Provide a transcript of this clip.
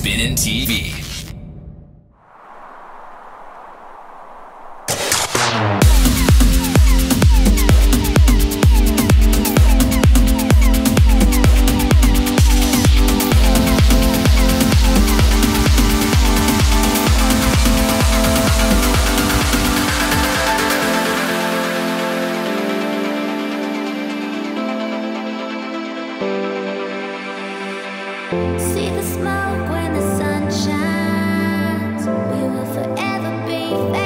Spinning TV. See the smoke We will forever be.